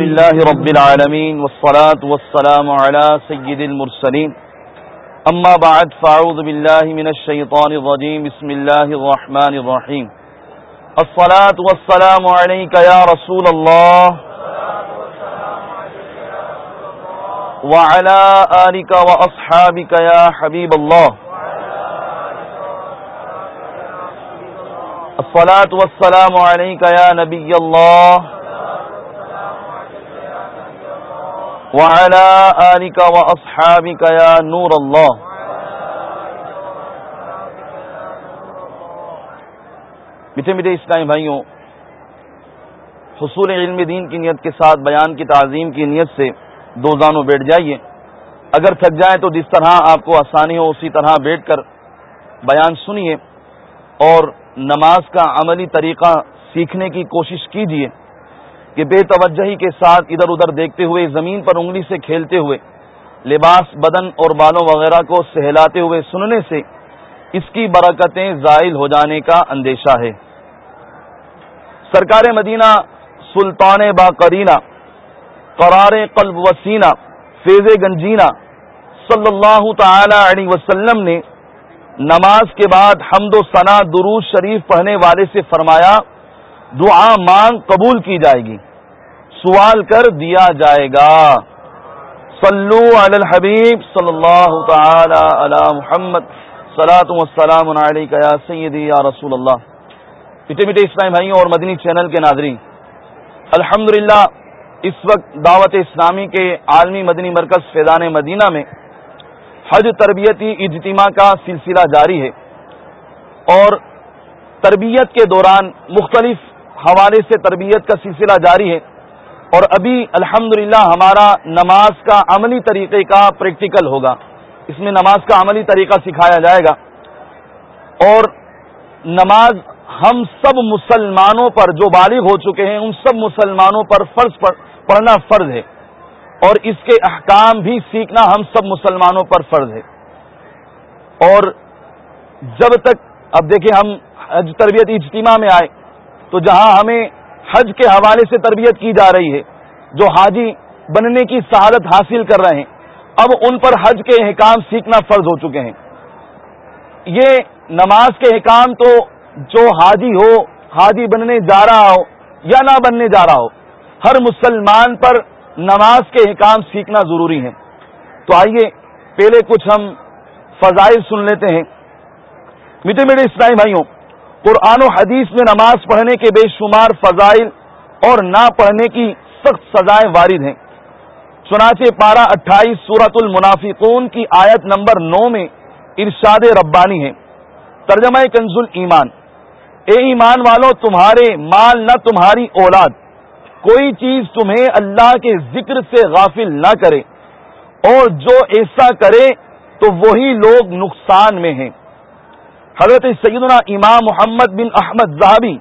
لله رب العالمين والصلاة والسلام على سيد المرسلين. أما بعد، فأعوذ بالله من الشيطان الرجيم. بسم الله الرحمن الرحيم. الصلاة والسلام عليك يا رسول الله. وعلى آلك وأصحابك يا حبيب الله. الصلاة والسلام عليك يا نبي الله. وعلى آلك وأصحابك يا نور الله. میٹھے میٹھے اسلامی بھائیوں، حصول علم دین کی نیت کے ساتھ، بیان کی تعظیم کی نیت سے دو زانوں بیٹھ جائیے۔ اگر تھک جائیں تو جس طرح آپ کو آسانی ہو، اسی طرح بیٹھ کر بیان سنیے اور نماز کا عملی طریقہ سیکھنے کی کوشش کیجیے۔ کہ بے توجہی کے ساتھ ادھر ادھر دیکھتے ہوئے زمین پر انگلی سے کھیلتے ہوئے، لباس، بدن اور بالوں وغیرہ کو سہلاتے ہوئے سننے سے اس کی برکتیں زائل ہو جانے کا اندیشہ ہے۔ سرکار مدینہ سلطان با کرینہ قرار قلب وسینہ، فیض گنجینہ صلی اللہ تعالی علیہ وسلم نے نماز کے بعد حمد و ثنا دروز شریف پڑھنے والے سے فرمایا دعا مانگ قبول کی جائے گی۔ سوال کر دیا جائے گا۔ صلو علی الحبیب صلی اللہ تعالی علی محمد والسلام یا سیدی یا رسول اللہ۔ میٹھے میٹھے اسلامی بھائیوں اور مدنی چینل کے ناظرین الحمد اس وقت دعوت اسلامی کے عالمی مدنی مرکز فیضان مدینہ میں حج تربیتی اجتماع کا سلسلہ جاری ہے اور تربیت کے دوران مختلف حوالے سے تربیت کا سلسلہ جاری ہے اور ابھی الحمد ہمارا نماز کا عملی طریقے کا پریکٹیکل ہوگا۔ اس میں نماز کا عملی طریقہ سکھایا جائے گا۔ اور نماز ہم سب مسلمانوں پر جو بالغ ہو چکے ہیں، ان سب مسلمانوں پر فرض پڑھنا فرض ہے۔ اور اس کے احکام بھی سیکھنا ہم سب مسلمانوں پر فرض ہے۔ اور جب تک اب دیکھیں ہم تربیت اجتماع میں آئے۔ تو جہاں ہمیں حج کے حوالے سے تربیت کی جا رہی ہے، جو حاجی بننے کی سعادت حاصل کر رہے ہیں، اب ان پر حج کے احکام سیکھنا فرض ہو چکے ہیں۔ یہ نماز کے احکام تو جو حاجی ہو، حاجی بننے جا رہا ہو یا نہ بننے جا رہا ہو، ہر مسلمان پر نماز کے احکام سیکھنا ضروری ہے تو آئیے پہلے کچھ ہم فضائل سن لیتے ہیں۔ میٹھے میٹھے اسلائی بھائیوں قرآن و حدیث میں نماز پڑھنے کے بے شمار فضائل اور نہ پڑھنے کی سخت سزائیں وارد ہیں۔ چنانچہ پارہ اٹھائیس سورت المنافقون کی آیت نمبر نو میں ارشاد ربانی ہے۔ ترجمہ کنز ایمان اے ایمان والو، تمہارے مال نہ تمہاری اولاد۔ کوئی چیز تمہیں اللہ کے ذکر سے غافل نہ کرے۔ اور جو ایسا کرے تو وہی لوگ نقصان میں ہیں۔ حضرت سیدنا امام محمد بن احمد زہبی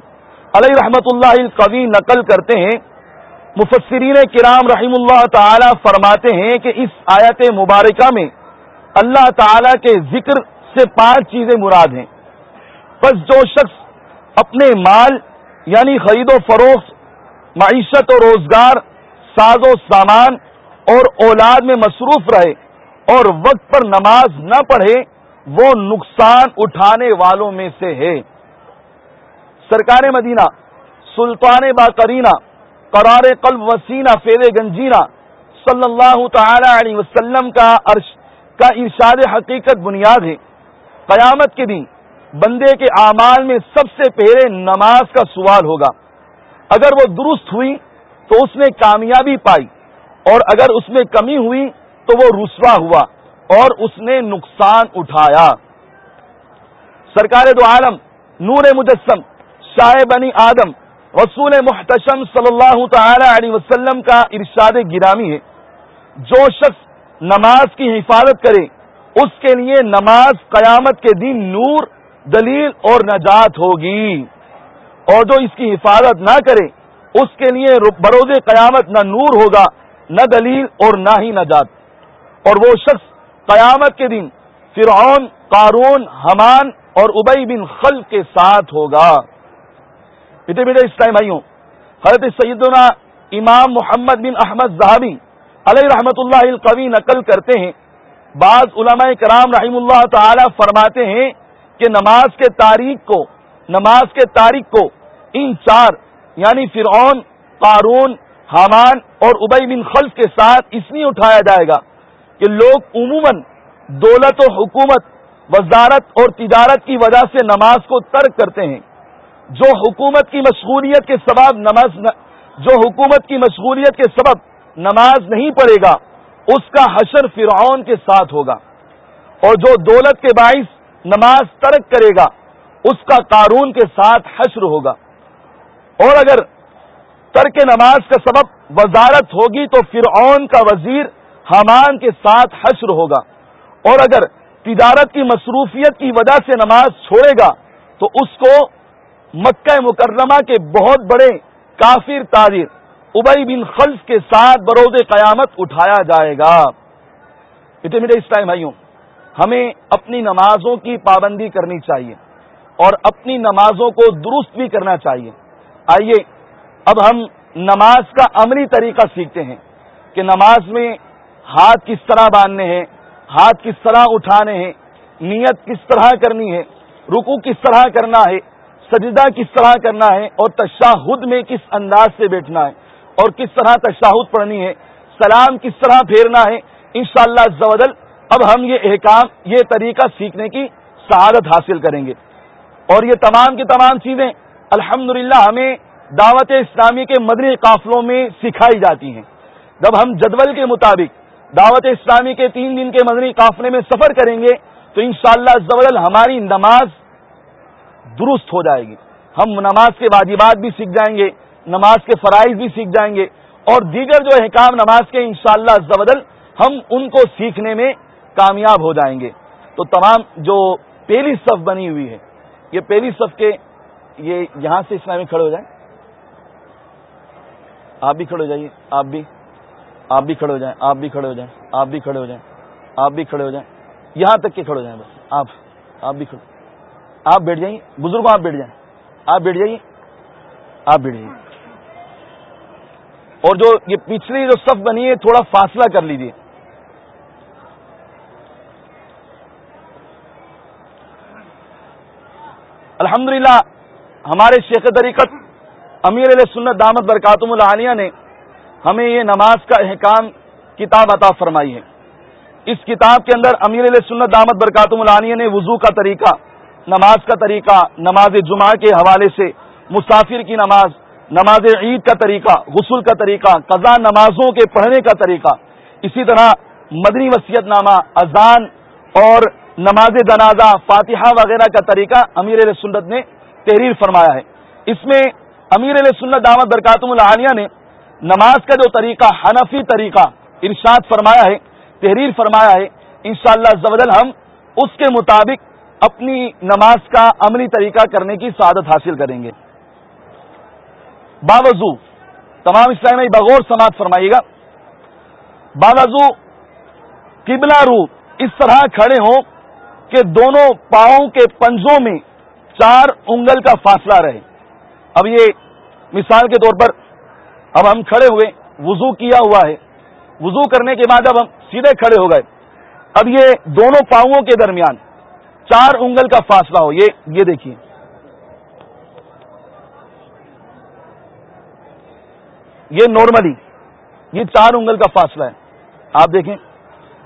علیہ رحمت اللہ القوی نقل کرتے ہیں۔ مفسرین کرام رحم اللہ تعالی فرماتے ہیں کہ اس آیت مبارکہ میں اللہ تعالی کے ذکر سے پانچ چیزیں مراد ہیں۔ بس جو شخص اپنے مال یعنی خرید و فروخت، معیشت و روزگار، ساز و سامان اور اولاد میں مصروف رہے اور وقت پر نماز نہ پڑھے وہ نقصان اٹھانے والوں میں سے ہے۔ سرکار مدینہ، سلطان با کرینہ قرار قلب وسینہ فیر گنجینہ صلی اللہ تعالی علیہ وسلم کا عرش، کا ارشاد حقیقت بنیاد ہے۔ قیامت کے دن بندے کے اعمال میں سب سے پہلے نماز کا سوال ہوگا۔ اگر وہ درست ہوئی تو اس نے کامیابی پائی اور اگر اس میں کمی ہوئی تو وہ رسوا ہوا۔ اور اس نے نقصان اٹھایا۔ سرکار دو عالم، نور مجسم، شاہ بنی آدم، رسول محتشم صلی اللہ تعالی علیہ وسلم کا ارشاد گرامی ہے۔ جو شخص نماز کی حفاظت کرے، اس کے لیے نماز قیامت کے دن نور، دلیل اور نجات ہوگی۔ اور جو اس کی حفاظت نہ کرے، اس کے لیے بروز قیامت نہ نور ہوگا، نہ دلیل اور نہ ہی نجات۔ اور وہ شخص قیامت کے دن فرعون، قارون حمان اور ابئی بن خل کے ساتھ ہوگا۔ میٹھے میٹھے اسلام بھائیوں حضرت سیدنا امام محمد بن احمد زہابی علیہ رحمت اللہ القوی نقل کرتے ہیں۔ بعض علماء کرام رحم اللہ تعالی فرماتے ہیں کہ نماز کے تاریخ کو، نماز کے تاریخ کو ان چار یعنی فرعون، قارون حامان اور ابئی بن خلف کے ساتھ اس لیے اٹھایا جائے گا۔ کہ لوگ عموماً دولت و حکومت، وزارت اور تجارت کی وجہ سے نماز کو ترک کرتے ہیں۔ جو حکومت کی مشغولیت کے سبب نماز جو حکومت کی مشغولیت کے سبب نماز نہیں پڑھے گا، اس کا حشر فرعون کے ساتھ ہوگا۔ اور جو دولت کے باعث نماز ترک کرے گا، اس کا قارون کے ساتھ حشر ہوگا۔ اور اگر ترک نماز کا سبب وزارت ہوگی تو فرعون کا وزیر حمان کے ساتھ حشر ہوگا اور اگر تجارت کی مصروفیت کی وجہ سے نماز چھوڑے گا تو اس کو مکہ مکرمہ کے بہت بڑے کافر تاجر ابئی بن خلف کے ساتھ برود قیامت اٹھایا جائے گا۔ میٹھے اس ٹائم بھائیوں، ہمیں اپنی نمازوں کی پابندی کرنی چاہیے اور اپنی نمازوں کو درست بھی کرنا چاہیے۔ آئیے، اب ہم نماز کا عملی طریقہ سیکھتے ہیں کہ نماز میں ہاتھ کس طرح باندھنے ہیں، ہاتھ کس طرح اٹھانے ہیں، نیت کس طرح کرنی ہے رکو کس طرح کرنا ہے، سجدہ کس طرح کرنا ہے اور تشاہد میں کس انداز سے بیٹھنا ہے اور کس طرح تشاہد پڑھنی ہے، سلام کس طرح پھیرنا ہے، انشاءاللہ شاء اللہ اب ہم یہ احکام، یہ طریقہ سیکھنے کی سعادت حاصل کریں گے۔ اور یہ تمام کی تمام چیزیں الحمد ہمیں دعوت اسلامی کے مدنی قافلوں میں سکھائی جاتی ہیں۔ جب ہم جدول کے مطابق دعوت اسلامی کے تین دن کے مدنی قافلے میں سفر کریں گے تو انشاءاللہ شاء اللہ ہماری نماز درست ہو جائے گی۔ ہم نماز کے واجبات بھی سیکھ جائیں گے، نماز کے فرائض بھی سیکھ جائیں گے اور دیگر جو احکام نماز کے انشاءاللہ شاء اللہ ہم ان کو سیکھنے میں کامیاب ہو جائیں گے۔ تو تمام جو پہلی صف بنی ہوئی ہے، یہ پہلی صف کے یہ یہاں سے اسلامی کھڑے ہو جائیں؟ آپ بھی کھڑے ہو جائیے، آپ بھی۔ آپ بھی کھڑے ہو جائیں، آپ بھی کھڑے ہو جائیں، آپ بھی کھڑے ہو جائیں، آپ بھی کھڑے ہو جائیں۔ یہاں تک کہ کھڑے ہو جائیں بس، آپ آپ بھی کھڑے آپ بیٹھ جائیے بزرگ آپ بیٹھ جائیں۔ آپ بیٹھ جائیے آپ بیٹھ جائیے اور جو یہ پچھلی جو صف بنی ہے، تھوڑا فاصلہ کر لیجیے الحمدللہ، ہمارے شیخ طریقت امیر علیہ سنت دامت برکاتم العالیہ نے ہمیں یہ نماز کا احکام کتاب عطا فرمائی ہے۔ اس کتاب کے اندر امیر علیہ سنت دامت برکاتم العالیہ نے وضو کا طریقہ، نماز کا طریقہ، نماز جمعہ کے حوالے سے مسافر کی نماز نماز عید کا طریقہ، غسل کا طریقہ قضا نمازوں کے پڑھنے کا طریقہ۔ اسی طرح مدنی وصیت نامہ، اذان اور نماز جنازہ، فاتحہ وغیرہ کا طریقہ امیر علیہ سنت نے تحریر فرمایا ہے۔ اس میں امیر علیہ سنت دامت برکاتم العالیہ نے نماز کا جو طریقہ، حنفی طریقہ ارشاد فرمایا ہے، تحریر فرمایا ہے، انشاءاللہ شاء اللہ ہم اس کے مطابق اپنی نماز کا عملی طریقہ کرنے کی سعادت حاصل کریں گے۔ باوضو، تمام اسلامی بغور سماعت فرمائیے گا۔ باوضو، قبلہ رو اس طرح کھڑے ہوں کہ دونوں پاؤں کے پنجوں میں چار انگل کا فاصلہ رہے۔ اب یہ مثال کے طور پر اب ہم کھڑے ہوئے وضو کیا ہوا ہے۔ وضو کرنے کے بعد اب ہم سیدھے کھڑے ہو گئے۔ اب یہ دونوں پاؤں کے درمیان چار انگل کا فاصلہ ہو۔ یہ یہ دیکھیے۔ یہ نارملی یہ چار انگل کا فاصلہ ہے۔ آپ دیکھیں۔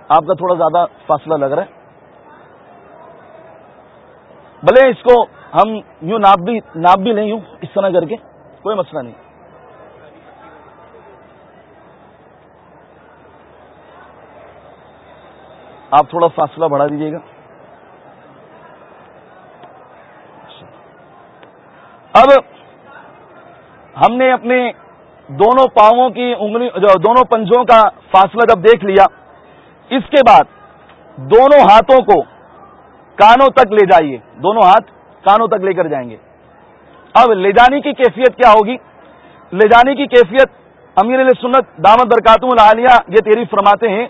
آپ کا تھوڑا زیادہ فاصلہ لگ رہا ہے۔ بھلے اس کو ہم یوں ناپ بھی ناپ بھی نہیں ہوں۔ اس طرح کر کے کوئی مسئلہ نہیں۔ آپ تھوڑا فاصلہ بڑھا دیجیے گا۔ اب ہم نے اپنے دونوں پاؤں کی انگلی دونوں پنجوں کا فاصلہ جب دیکھ لیا، اس کے بعد دونوں ہاتھوں کو کانوں تک لے جائیے۔ دونوں ہاتھ کانوں تک لے کر جائیں گے۔ اب لے جانے کی کیفیت کیا ہوگی؟ لے جانے کی کیفیت امیر علیہ سنت دامت برکاتم العالیہ یہ تیری فرماتے ہیں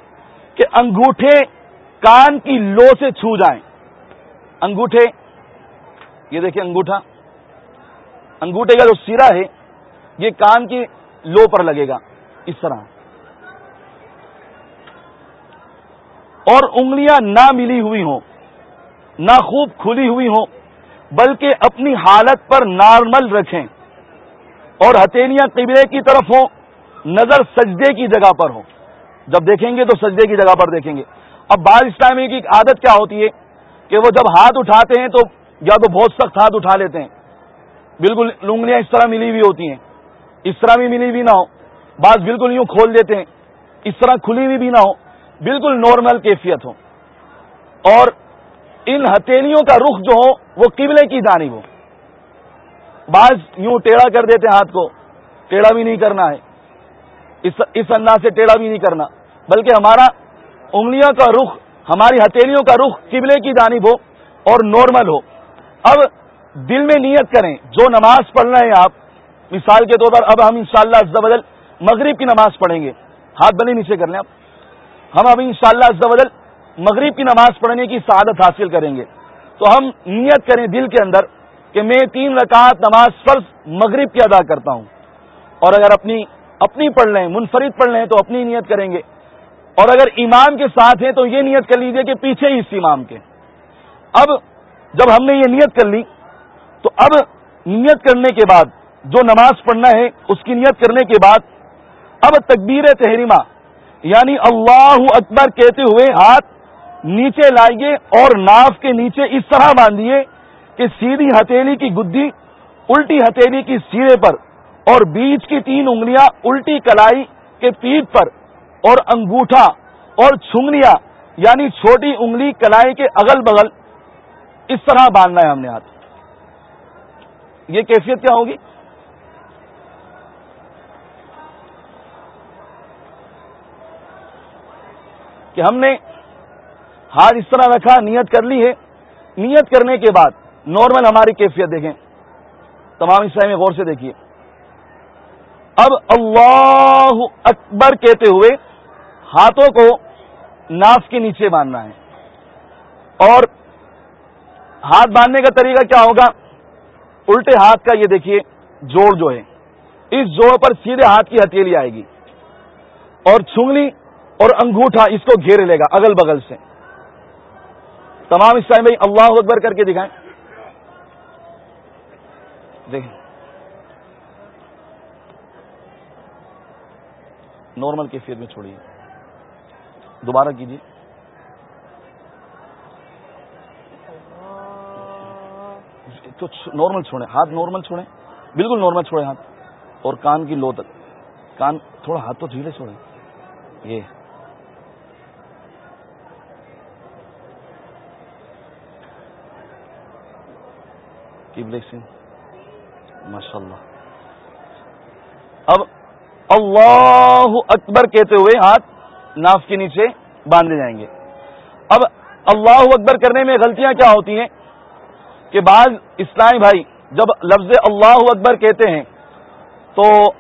کہ انگوٹھے کان کی لو سے چھو جائیں۔ انگوٹھے، یہ دیکھیں انگوٹھا۔ انگوٹھے کا جو سیرا ہے، یہ کان کی لو پر لگے گا۔ اس طرح۔ اور انگلیاں نہ ملی ہوئی ہوں، نہ خوب کھلی ہوئی ہوں، بلکہ اپنی حالت پر نارمل رکھیں۔ اور ہتھیلیاں قبلے کی طرف ہوں، نظر سجدے کی جگہ پر ہو جب دیکھیں گے تو سجدے کی جگہ پر دیکھیں گے۔ اب بعض اسلامی کی عادت کیا ہوتی ہے کہ وہ جب ہاتھ اٹھاتے ہیں تو یا تو بہت سخت ہاتھ اٹھا لیتے ہیں۔ بالکل لنگلیاں اس طرح ملی ہوئی ہوتی ہیں۔ اس طرح بھی ملی ہوئی نہ ہو۔ بعض بالکل یوں کھول دیتے ہیں۔ اس طرح کھلی ہوئی بھی نہ ہو۔ بالکل نارمل کیفیت ہو۔ اور ان ہتھیلیوں کا رخ جو ہو، وہ قبلے کی جانب ہو۔ بعض یوں ٹیڑھا کر دیتے ہیں ہاتھ کو۔ ٹیڑھا بھی نہیں کرنا ہے۔ اس انداز سے ٹیڑھا بھی نہیں کرنا۔ بلکہ ہمارا انگلیوں کا رخ، ہماری ہتھیلیوں کا رخ قبلے کی جانب ہو اور نارمل ہو۔ اب دل میں نیت کریں، جو نماز پڑھ رہے ہیں آپ، مثال کے طور پر اب ہم انشاءاللہ شاء اللہ مغرب کی نماز پڑھیں گے۔ ہاتھ بنے نیچے کر لیں آپ۔ ہم اب انشاءاللہ شاء اللہ مغرب کی نماز پڑھنے کی سعادت حاصل کریں گے۔ تو ہم نیت کریں دل کے اندر کہ میں تین رکعت نماز فرض مغرب کی ادا کرتا ہوں۔ اور اگر اپنی اپنی پڑھ لیں، منفرد پڑھ لیں تو اپنی نیت کریں گے۔ اور اگر امام کے ساتھ ہیں تو یہ نیت کر لیجیے کہ پیچھے ہی اس امام کے۔ اب جب ہم نے یہ نیت کر لی، تو اب نیت کرنے کے بعد جو نماز پڑھنا ہے، اس کی نیت کرنے کے بعد اب تکبیر تحریمہ یعنی اللہ اکبر کہتے ہوئے ہاتھ نیچے لائیے اور ناف کے نیچے اس طرح باندھیے کہ سیدھی ہتھیلی کی گدی الٹی ہتھیلی کی سیرے پر اور بیچ کی تین انگلیاں الٹی کلائی کے پیٹ پر اور انگوٹھا اور چھنگنیا یعنی چھوٹی انگلی کلائی کے اگل بغل اس طرح باندھنا ہے ہم نے ہاتھ۔ یہ کیفیت کیا ہوگی؟ کہ ہم نے ہاتھ اس طرح رکھا، نیت کر لی ہے۔ نیت کرنے کے بعد نارمل ہماری کیفیت دیکھیں۔ تمام اس میں غور سے دیکھیے۔ اب اللہ اکبر کہتے ہوئے ہاتھوں کو ناف کے نیچے باندھنا ہے۔ اور ہاتھ باندھنے کا طریقہ کیا ہوگا؟ الٹے ہاتھ کا یہ دیکھیے، جوڑ جو ہے، اس جوڑ پر سیدھے ہاتھ کی ہتھیلی آئے گی۔ اور چھنگلی اور انگوٹھا اس کو گھیرے لے گا، اگل بغل سے۔ تمام اس ٹائم بھائی، اللہ اکبر کر کے دکھائیں۔ دیکھیں۔ نارمل کیفیت میں چھوڑیے۔ دوبارہ کیجیے۔ تو نارمل چھوڑیں، ہاتھ نارمل چھوڑیں، بالکل نارمل چھوڑیں ہاتھ، اور کان کی لو تک۔ کان تھوڑا ہاتھ تو ڈھیلے چھوڑیں۔ یہ۔ ماشاء اللہ اب اللہ اکبر کہتے ہوئے ہاتھ۔ ناف کے نیچے باندھے جائیں گے۔ اب اللہ اکبر کرنے میں غلطیاں کیا ہوتی ہیں؟ کہ بعض اسلامی بھائی جب لفظ اللہ اکبر کہتے ہیں، تو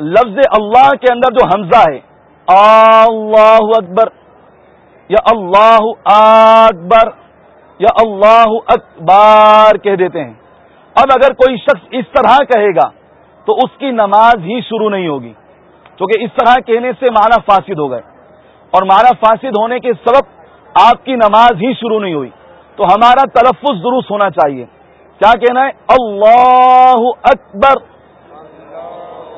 لفظ اللہ کے اندر جو حمزہ ہے، اللہ اکبر یا اللہ اکبر یا اللہ اکبار کہہ دیتے ہیں۔ اب اگر کوئی شخص اس طرح کہے گا، تو اس کی نماز ہی شروع نہیں ہوگی۔ کیونکہ اس طرح کہنے سے معنی فاسد ہو گئے۔ اور معنی فاسد ہونے کے سبب آپ کی نماز ہی شروع نہیں ہوئی۔ تو ہمارا تلفظ درست ہونا چاہیے۔ کیا کہنا ہے؟ اللہ اکبر۔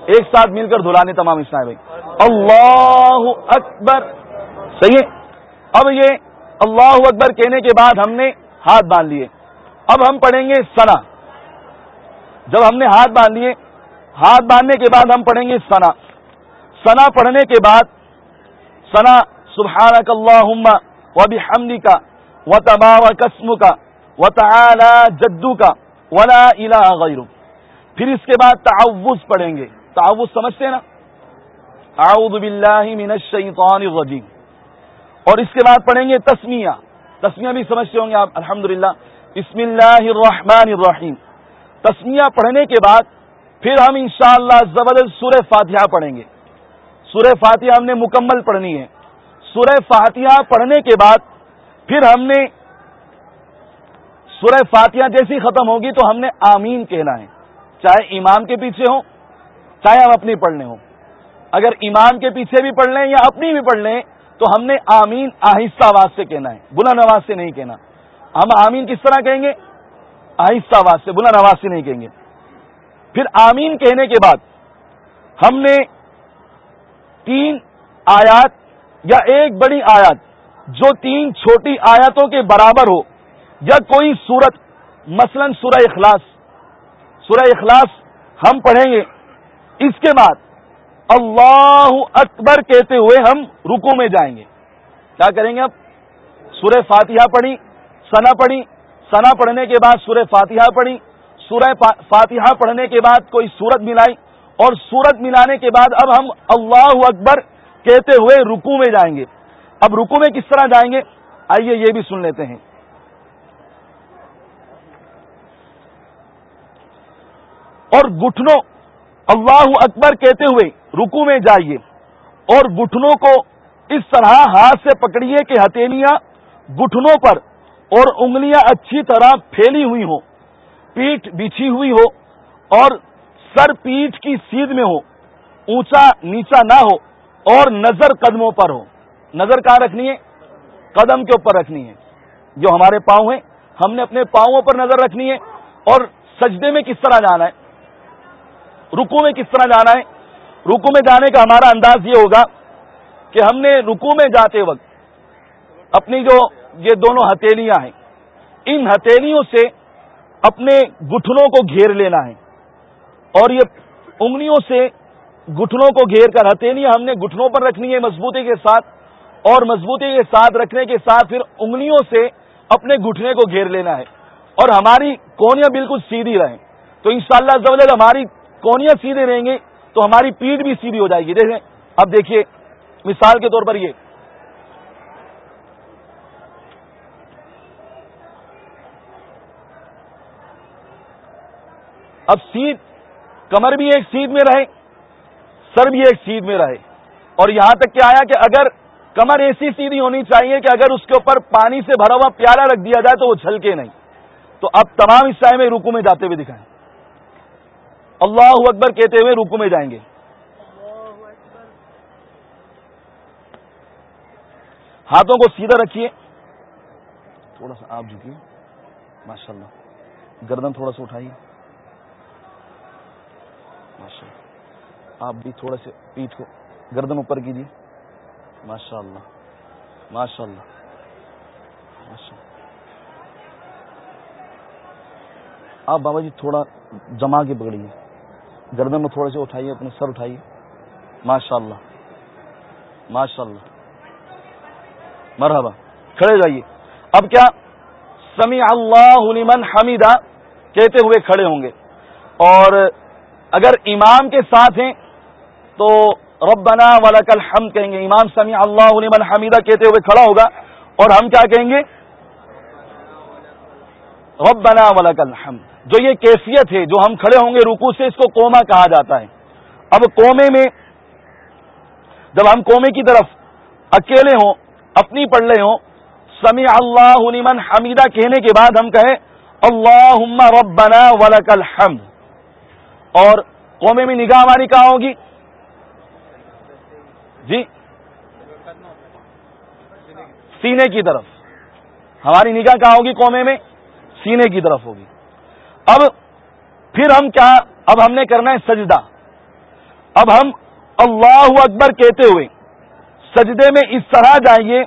ایک ساتھ مل کر دھلانے تمام اسلام بھائی۔ اللہ اکبر۔ صحیح ہے؟ اب یہ اللہ اکبر کہنے کے بعد ہم نے ہاتھ باندھ لیے۔ اب ہم پڑھیں گے سنا جب ہم نے ہاتھ باندھ لیے، ہاتھ باندھنے کے بعد ہم پڑھیں گے سنا سنا پڑھنے کے بعد سنا سبحان اللہ و بھی کا و تبا و قسم کا و تعلی جدو کا ولا الہ غیر پھر اس کے بعد تعوض پڑھیں گے۔ تعوض سمجھتے نا؟ اعوذ باللہ من الشیطان الرجیم۔ اور اس کے بعد پڑھیں گے تسمیہ۔ تسمیہ بھی سمجھتے ہوں گے آپ۔ الحمد بسم اللہ الرحمن الرحیم۔ تسمیہ پڑھنے کے بعد پھر ہم انشاءاللہ شاء اللہ سورہ فاتحہ پڑھیں گے۔ سورہ فاتحہ ہم نے مکمل پڑھنی ہے۔ سورہ فاتحہ پڑھنے کے بعد پھر ہم نے سورہ فاتحہ جیسی ختم ہوگی تو ہم نے آمین کہنا ہے۔ چاہے امام کے پیچھے ہوں، چاہے ہم اپنی پڑھنے ہوں۔ اگر ایمان کے پیچھے بھی پڑھ لیں یا اپنی بھی پڑھ لیں، تو ہم نے آمین آہستہ آواز سے کہنا ہے۔ بلند آواز سے نہیں کہنا۔ ہم آمین کس طرح کہیں گے؟ آہستہ آواز سے، بلند آواز سے نہیں کہیں گے۔ پھر آمین کہنے کے بعد ہم نے تین آیات یا ایک بڑی آیات جو تین چھوٹی آیاتوں کے برابر ہو یا کوئی صورت مثلا سورہ اخلاص۔ سورہ اخلاص ہم پڑھیں گے۔ اس کے بعد اللہ اکبر کہتے ہوئے ہم رکو میں جائیں گے۔ کیا کریں گے اب سورہ فاتحہ پڑھی سنا پڑھی۔ سنا پڑھنے کے بعد سورہ فاتحہ پڑھی۔ سورہ فاتحہ پڑھنے کے بعد کوئی سورت ملائی اور سورت ملانے کے بعد اب ہم اللہ اکبر کہتے ہوئے رکو میں جائیں گے۔ اب رکو میں کس طرح جائیں گے؟ آئیے یہ بھی سن لیتے ہیں۔ اور گٹھنوں اللہ اکبر کہتے ہوئے رکو میں جائیے۔ اور گٹھنوں کو اس طرح ہاتھ سے پکڑیے کہ ہتھیلیاں گٹھنوں پر اور انگلیاں اچھی طرح پھیلی ہوئی ہوں پیٹ بچھی ہوئی ہو اور سر پیٹ کی سیدھ میں ہو، اونچا نیچا نہ ہو اور نظر قدموں پر ہو۔ نظر کہاں رکھنی ہے؟ قدم کے اوپر رکھنی ہے۔ جو ہمارے پاؤں ہیں، ہم نے اپنے پاؤں پر نظر رکھنی ہے۔ اور سجدے میں کس طرح جانا ہے؟ رکو میں کس طرح جانا ہے؟ رکو میں جانے کا ہمارا انداز یہ ہوگا کہ ہم نے رکو میں جاتے وقت اپنی جو یہ دونوں ہتھیلیاں ہیں، ان ہتھیلیوں سے اپنے گٹھنوں کو گھیر لینا ہے۔ اور یہ انگلیوں سے گٹھنوں کو گھیر کر ہتھیلیاں ہم نے گٹھنوں پر رکھنی ہے مضبوطی کے ساتھ، اور مضبوطی کے ساتھ رکھنے کے ساتھ پھر انگلیوں سے اپنے گھٹنے کو گھیر لینا ہے۔ اور ہماری کونیاں بالکل سیدھی رہیں۔ تو انشاءاللہ شاء اللہ ہماری کونیاں سیدھے رہیں گے تو ہماری پیٹ بھی سیدھی ہو جائے گی۔ دیکھیں، اب دیکھیے، مثال کے طور پر یہ۔ اب سیٹ کمر بھی ایک سیٹ میں رہے، سر بھی ایک سیٹ میں رہے۔ اور یہاں تک کیا آیا کہ اگر کمر ایسی سیدھی ہونی چاہیے کہ اگر اس کے اوپر پانی سے بھرا ہوا پیالہ رکھ دیا جائے تو وہ چھلکے نہیں۔ تو اب تمام حصہ میں روکو میں جاتے ہوئے دکھائیں۔ اللہ اکبر کہتے ہوئے روکو میں جائیں گے۔ ہاتھوں کو سیدھا رکھیے۔ تھوڑا سا آپ جھکیے۔ ماشاء اللہ گردن تھوڑا سا اٹھائیے۔ ماشاء اللہ۔ آپ بھی تھوڑا سے پیٹ کو گردن اوپر کیجیے۔ ماشاء اللہ۔ ماشاء اللہ۔ ماشاء اللہ۔ آپ بابا جی تھوڑا جما کے پکڑیے۔ گردن میں تھوڑا سے اٹھائیے، اپنے سر اٹھائیے۔ ماشاء اللہ۔ ماشاء اللہ۔ مرحبا۔ کھڑے جائیے۔ اب کیا سمی اللہ لمن حمیدہ کہتے ہوئے کھڑے ہوں گے؟ اور اگر امام کے ساتھ ہیں تو ربنا ولک الحمد کہیں گے، امام سمی اللہ لمن حمیدہ کہتے ہوئے کھڑا ہوگا اور ہم کیا کہیں گے؟ ربنا ولک الحمد۔ جو یہ کیفیت ہے، جو ہم کھڑے ہوں گے رکو سے، اس کو کوما کہا جاتا ہے۔ اب کومے میں جب ہم کومے کی طرف اکیلے ہوں، اپنی پڑھ رہے ہوں سمی اللہ لمن حمیدہ کہنے کے بعد ہم کہیں اللہ ربنا ولک الحمد۔ اور قومے میں نگاہ ہماری کہاں ہوگی جی؟ سینے کی طرف۔ ہماری نگاہ کہاں ہوگی قومے میں؟ سینے کی طرف ہوگی۔ اب پھر ہم کیا؟ اب ہم نے کرنا ہے سجدہ۔ اب ہم اللہ اکبر کہتے ہوئے سجدے میں اس طرح جائیں گے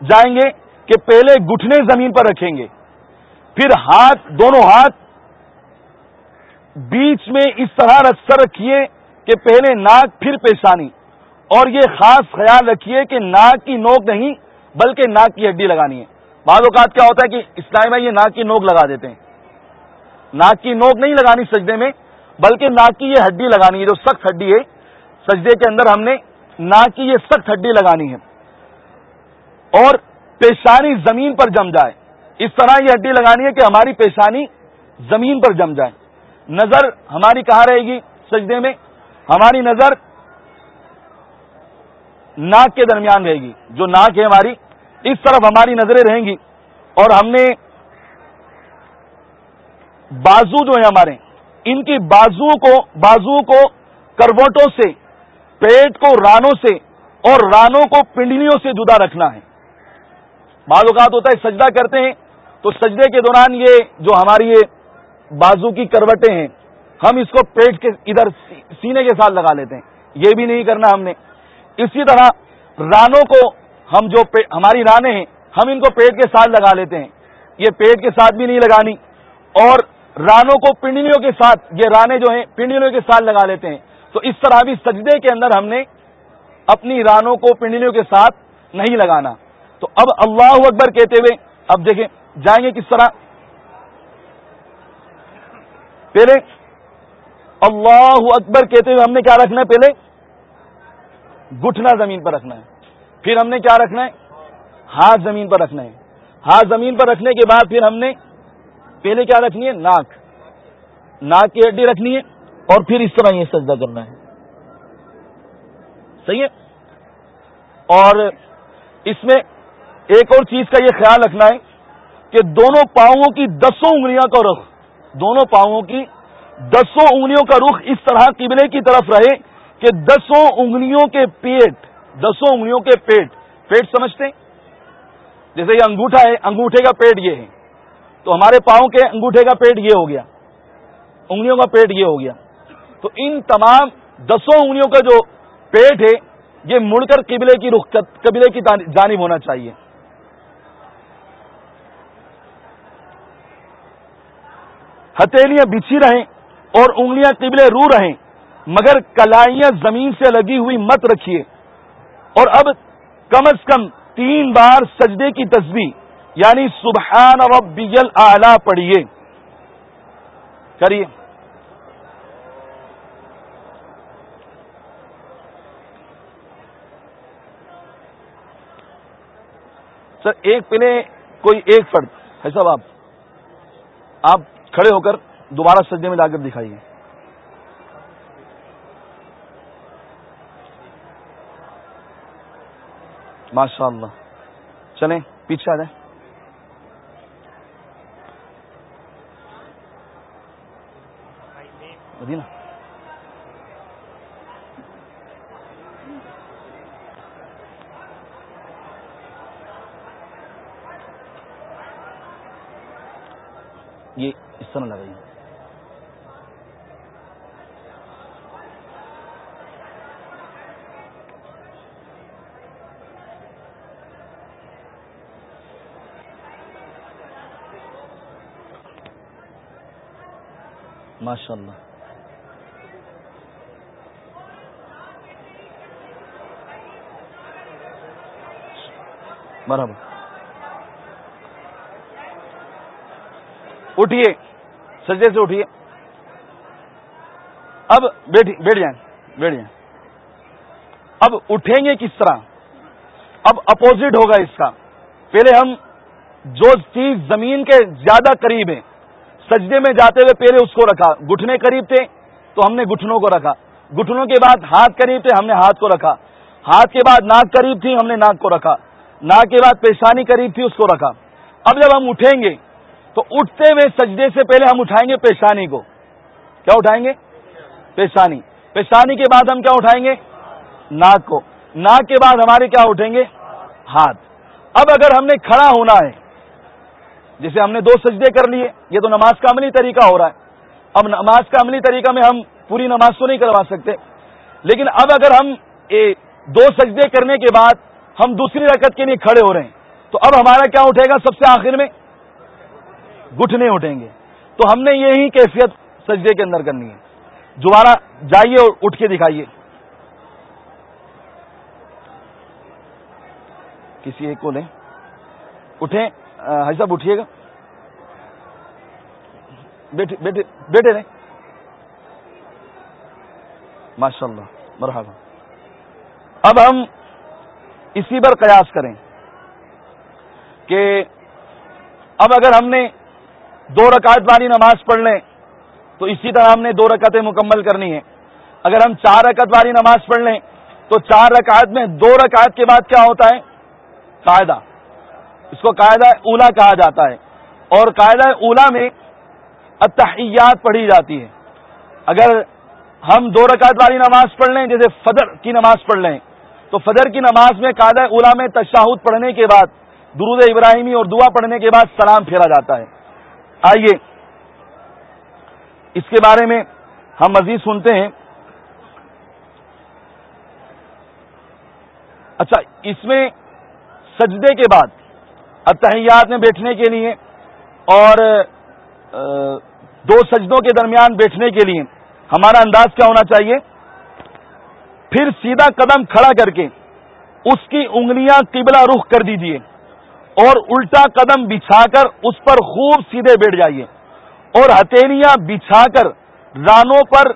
جائیں گے کہ پہلے گٹھنے زمین پر رکھیں گے۔ پھر ہاتھ، دونوں ہاتھ بیچ میں اس طرح رسر رکھیے کہ پہلے ناک پھر پیشانی۔ اور یہ خاص خیال رکھیے کہ ناک کی نوک نہیں بلکہ ناک کی ہڈی لگانی ہے۔ بعض اوقات کیا ہوتا ہے کہ اسلام میں یہ ناک کی نوک لگا دیتے ہیں۔ ناک کی نوک نہیں لگانی سجدے میں، بلکہ ناک کی یہ ہڈی لگانی ہے، جو سخت ہڈی ہے۔ سجدے کے اندر ہم نے ناک کی یہ سخت ہڈی لگانی ہے۔ اور پیشانی زمین پر جم جائے۔ اس طرح یہ ہڈی لگانی ہے کہ ہماری پیشانی زمین پر جم جائے۔ نظر ہماری کہاں رہے گی سجدے میں؟ ہماری نظر ناک کے درمیان رہے گی۔ جو ناک ہے ہماری، اس طرف ہماری نظریں رہیں گی۔ اور ہم نے بازو جو ہے ہمارے، ان کی بازو کو بازو کو کروٹوں سے، پیٹ کو رانوں سے اور رانوں کو پنڈلیوں سے جدا رکھنا ہے۔ بعض اوقات ہوتا ہے سجدہ کرتے ہیں تو سجدے کے دوران یہ جو ہماری یہ بازو کی کروٹیں ہیں۔ ہم اس کو پیٹ کے ادھر سینے کے ساتھ لگا لیتے ہیں۔ یہ بھی نہیں کرنا ہم نے۔ اسی طرح رانوں کو ہم جو ہماری رانے ہیں، ہم ان کو پیٹ کے ساتھ لگا لیتے ہیں۔ یہ پیٹ کے ساتھ بھی نہیں لگانی۔ اور رانوں کو پنڈلیوں کے ساتھ، یہ رانے جو ہیں، پنڈلیوں کے ساتھ لگا لیتے ہیں۔ تو اس طرح بھی سجدے کے اندر ہم نے اپنی رانوں کو پنڈلیوں کے ساتھ نہیں لگانا۔ تو اب اللہ اکبر کہتے ہوئے، اب دیکھیں، جائیں گے کس طرح؟ پہلے اللہ اکبر کہتے ہوئے ہم نے کیا رکھنا ہے پہلے؟ گٹھنا زمین پر رکھنا ہے۔ پھر ہم نے کیا رکھنا ہے؟ ہاتھ زمین پر رکھنا ہے۔ ہاتھ زمین پر رکھنے کے بعد پھر ہم نے پہلے کیا رکھنی ہے؟ ناک۔ ناک کی ہڈی رکھنی ہے اور پھر اس طرح یہ سجدہ کرنا ہے۔ صحیح ہے؟ اور اس میں ایک اور چیز کا یہ خیال رکھنا ہے کہ دونوں پاؤں کی دسوں انگلیاں کا رخ دونوں پاؤں کی دسوں انگلیوں کا رخ اس طرح قبلے کی طرف رہے کہ دسوں انگلیوں کے پیٹ، دسوں انگلیوں کے پیٹ پیٹ سمجھتے جیسے یہ انگوٹھا ہے، انگوٹھے کا پیٹ یہ ہے۔ تو ہمارے پاؤں کے انگوٹھے کا پیٹ یہ ہو گیا۔ انگلیوں کا پیٹ یہ ہو گیا۔ تو ان تمام دسوں انگلیوں کا جو پیٹ ہے، یہ مڑ کر قبلے کی رخ، قبلے کی جانب ہونا چاہیے۔ ہتھیلیاں بچھی رہیں اور انگلیاں قبلے رو رہیں، مگر کلائیاں زمین سے لگی ہوئی مت رکھیے۔ اور اب کم از کم تین بار سجدے کی تصویر یعنی سبحان ربی اعلی پڑھیے۔ کریے سر، ایک پہلے کوئی ایک فرد۔ ہے صاحب، آپ آپ کھڑے ہو کر دوبارہ سجدے میں لا کر دکھائیے ماشاء اللہ چلیں، پیچھے آ جائیں۔ مدینہ۔ یہ اس طرح لگائی ماشاء اللہ برابر اٹھیے۔ سجدے سے اٹھیے۔ اب بیٹھ جائیں بیٹھ جائیں۔ اب اٹھیں گے کس طرح؟ اب اپوزٹ ہوگا اس کا۔ پہلے ہم جو چیز زمین کے زیادہ قریب ہے سجدے میں جاتے ہوئے پہلے اس کو رکھا۔ گٹھنے قریب تھے تو ہم نے گٹھنوں کو رکھا۔ گٹھنوں کے بعد ہاتھ قریب تھے، ہم نے ہاتھ کو رکھا۔ ہاتھ کے بعد ناک قریب تھی، ہم نے ناک کو رکھا۔ ناک کے بعد پیشانی قریب تھی، اس کو رکھا۔ اب جب ہم اٹھیں گے تو اٹھتے ہوئے سجدے سے پہلے ہم اٹھائیں گے پیشانی کو۔ کیا اٹھائیں گے؟ پیشانی۔ پیشانی کے بعد ہم کیا اٹھائیں گے؟ ناک کو۔ ناک کے بعد ہمارے کیا اٹھیں گے؟ ہاتھ۔ اب اگر ہم نے کھڑا ہونا ہے جسے ہم نے دو سجدے کر لیے، یہ تو نماز کا عملی طریقہ ہو رہا ہے۔ اب نماز کا عملی طریقہ میں ہم پوری نماز تو نہیں کروا سکتے۔ لیکن اب اگر ہم دو سجدے کرنے کے بعد ہم دوسری رکعت کے لیے کھڑے ہو رہے ہیں، تو اب ہمارا کیا اٹھے گا سب سے آخر میں؟ گٹھنے اٹھیں گے۔ تو ہم نے یہی کیفیت سجدے کے اندر کرنی ہے۔ دوبارہ جائیے اور اٹھ کے دکھائیے۔ کسی ایک کو لیں۔ اٹھیں۔ حج صاحب، اٹھیے گا۔ بیٹھے بیٹھے بیٹھے رہیں۔ ماشاء اللہ مرحبا۔ اب ہم اسی پر قیاس کریں کہ اب اگر ہم نے دو رکعت والی نماز پڑھ لیں، تو اسی طرح ہم نے دو رکعتیں مکمل کرنی ہے اگر ہم چار رکعت والی نماز پڑھ لیں، تو چار رکعت میں دو رکعت کے بعد کیا ہوتا ہے؟ قاعدہ۔ اس کو قاعدہ اولا کہا جاتا ہے۔ اور قاعدہ اولا میں اتحیات پڑھی جاتی ہے۔ اگر ہم دو رکعت والی نماز پڑھ لیں، جیسے فجر کی نماز پڑھ لیں، تو فجر کی نماز میں قاعدہ اولا میں تشاہد پڑھنے کے بعد، درود ابراہیمی اور دعا پڑھنے کے بعد سلام پھیرا جاتا ہے۔ آئیے، اس کے بارے میں ہم مزید سنتے ہیں۔ اچھا اس میں سجدے کے بعد اتحیات میں بیٹھنے کے لیے اور دو سجدوں کے درمیان بیٹھنے کے لیے ہمارا انداز کیا ہونا چاہیے؟ پھر سیدھا قدم کھڑا کر کے اس کی انگلیاں قبلہ رخ کر دیجیے اور الٹا قدم بچھا کر اس پر خوب سیدھے بیٹھ جائیے اور ہتھیلیاں بچھا کر رانوں پر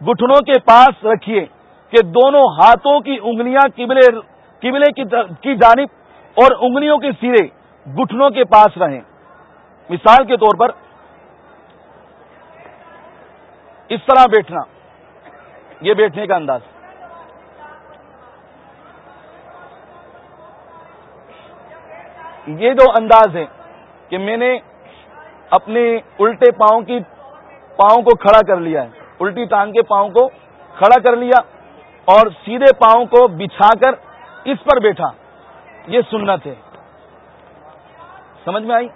گٹھنوں کے پاس رکھیے کہ دونوں ہاتھوں کی انگلیاں قبلے قبلے کی جانب اور انگلیوں کے سرے گٹھنوں کے پاس رہیں۔ مثال کے طور پر اس طرح بیٹھنا، یہ بیٹھنے کا انداز۔ یہ جو انداز ہے کہ میں نے اپنے الٹے پاؤں کی پاؤں کو کھڑا کر لیا ہے۔ الٹی ٹانگ کے پاؤں کو کھڑا کر لیا اور سیدھے پاؤں کو بچھا کر اس پر بیٹھا۔ یہ سنت ہے۔ سمجھ میں آئی؟